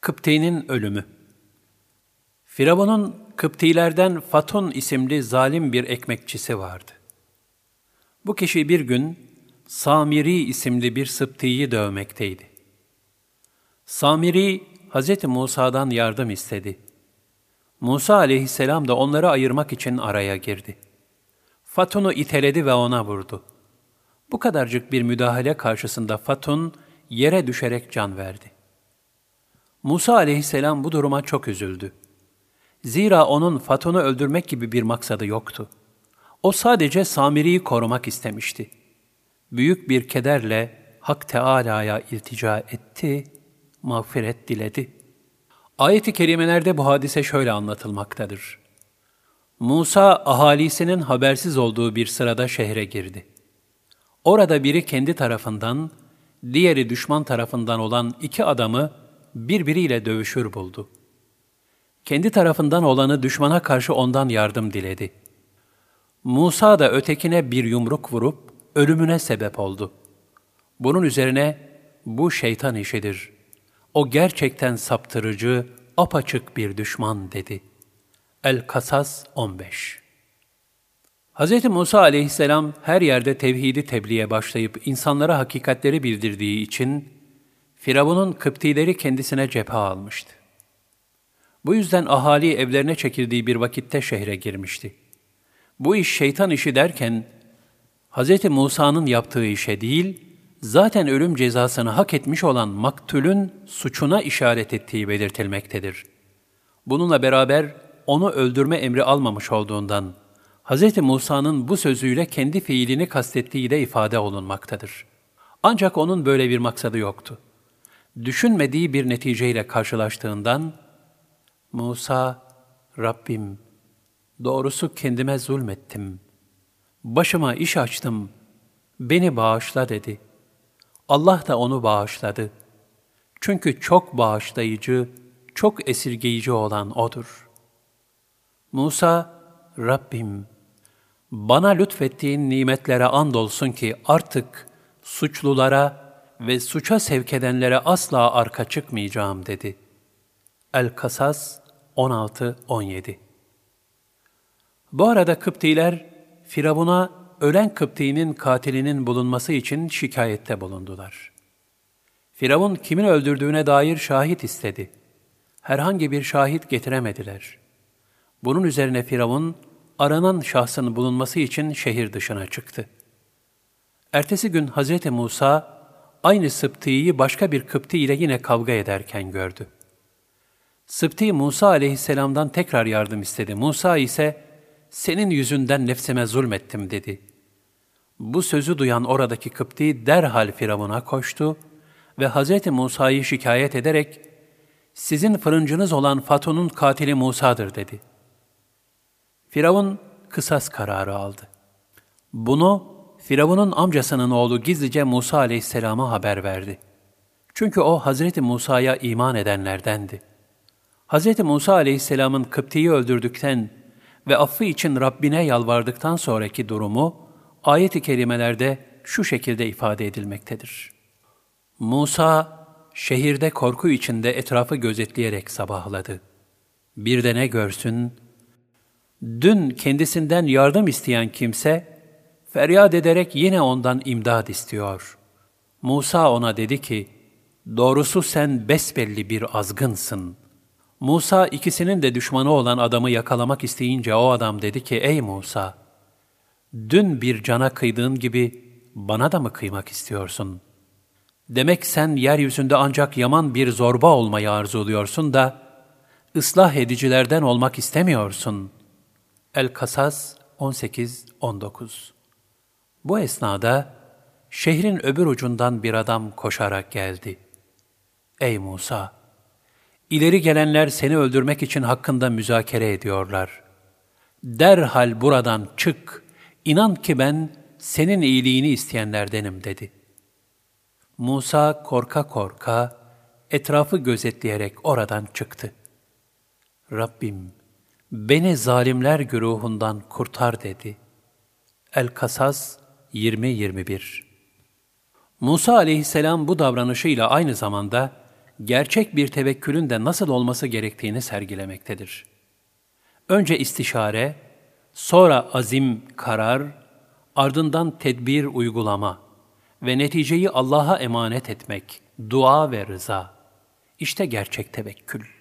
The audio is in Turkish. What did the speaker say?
Kıpti'nin ölümü Firavun'un Kıptilerden Fatun isimli zalim bir ekmekçisi vardı. Bu kişi bir gün Samiri isimli bir Sıpti'yi dövmekteydi. Samiri, Hz. Musa'dan yardım istedi. Musa aleyhisselam da onları ayırmak için araya girdi. Fatun'u iteledi ve ona vurdu. Bu kadarcık bir müdahale karşısında Fatun yere düşerek can verdi. Musa aleyhisselam bu duruma çok üzüldü. Zira onun Fatun'u öldürmek gibi bir maksadı yoktu. O sadece Samiri'yi korumak istemişti. Büyük bir kederle Hak Teâlâ'ya iltica etti, mağfiret diledi. Ayet-i kerimelerde bu hadise şöyle anlatılmaktadır. Musa ahalisinin habersiz olduğu bir sırada şehre girdi. Orada biri kendi tarafından, diğeri düşman tarafından olan iki adamı birbiriyle dövüşür buldu. Kendi tarafından olanı düşmana karşı ondan yardım diledi. Musa da ötekine bir yumruk vurup ölümüne sebep oldu. Bunun üzerine bu şeytan işidir. O gerçekten saptırıcı, apaçık bir düşman dedi. El-Kasas 15 Hz. Musa aleyhisselam her yerde tevhidi tebliğe başlayıp insanlara hakikatleri bildirdiği için Firavun'un Kıptileri kendisine cephe almıştı. Bu yüzden ahali evlerine çekildiği bir vakitte şehre girmişti. Bu iş şeytan işi derken, Hz. Musa'nın yaptığı işe değil, zaten ölüm cezasını hak etmiş olan maktulün suçuna işaret ettiği belirtilmektedir. Bununla beraber onu öldürme emri almamış olduğundan, Hz. Musa'nın bu sözüyle kendi fiilini kastettiği de ifade olunmaktadır. Ancak onun böyle bir maksadı yoktu. Düşünmediği bir neticeyle karşılaştığından, Musa, Rabbim, doğrusu kendime zulmettim. Başıma iş açtım, beni bağışla dedi. Allah da onu bağışladı. Çünkü çok bağışlayıcı, çok esirgeyici olan O'dur. Musa, Rabbim, bana lütfettiğin nimetlere andolsun ki artık suçlulara ve suça sevk edenlere asla arka çıkmayacağım dedi. El-Kasas 16-17 Bu arada Kıptiler, Firavun'a ölen Kıpti'nin katilinin bulunması için şikayette bulundular. Firavun kimin öldürdüğüne dair şahit istedi. Herhangi bir şahit getiremediler. Bunun üzerine Firavun, aranan şahsın bulunması için şehir dışına çıktı. Ertesi gün Hz. Musa, aynı Sıpti'yi başka bir Kıpti ile yine kavga ederken gördü. Sıpti Musa aleyhisselamdan tekrar yardım istedi. Musa ise, senin yüzünden nefsime zulmettim dedi. Bu sözü duyan oradaki Kıpti derhal Firavun'a koştu ve Hz. Musa'yı şikayet ederek, sizin fırıncınız olan Fatun'un katili Musa'dır dedi. Firavun kısas kararı aldı. Bunu Firavun'un amcasının oğlu gizlice Musa aleyhisselama haber verdi. Çünkü o Hazreti Musa'ya iman edenlerdendi. Hazreti Musa aleyhisselamın Kıpti'yi öldürdükten ve affı için Rabbine yalvardıktan sonraki durumu ayet-i kerimelerde şu şekilde ifade edilmektedir. Musa şehirde korku içinde etrafı gözetleyerek sabahladı. Bir de ne görsün, dün kendisinden yardım isteyen kimse, feryat ederek yine ondan imdad istiyor. Musa ona dedi ki, doğrusu sen besbelli bir azgınsın. Musa ikisinin de düşmanı olan adamı yakalamak isteyince o adam dedi ki, ey Musa, dün bir cana kıydığın gibi bana da mı kıymak istiyorsun? Demek sen yeryüzünde ancak yaman bir zorba olmayı arzuluyorsun da, ıslah edicilerden olmak istemiyorsun. El-Kasas 18-19 Bu esnada şehrin öbür ucundan bir adam koşarak geldi. Ey Musa! İleri gelenler seni öldürmek için hakkında müzakere ediyorlar. Derhal buradan çık, inan ki ben senin iyiliğini isteyenlerdenim dedi. Musa korka korka, etrafı gözetleyerek oradan çıktı. Rabbim, beni zalimler güruhundan kurtar dedi. El-Kasas 20-21 Musa aleyhisselam bu davranışıyla aynı zamanda gerçek bir tevekkülün de nasıl olması gerektiğini sergilemektedir. Önce istişare, sonra azim, karar, ardından tedbir, uygulama ve neticeyi Allah'a emanet etmek, dua ve rıza. İşte gerçek tevekkül.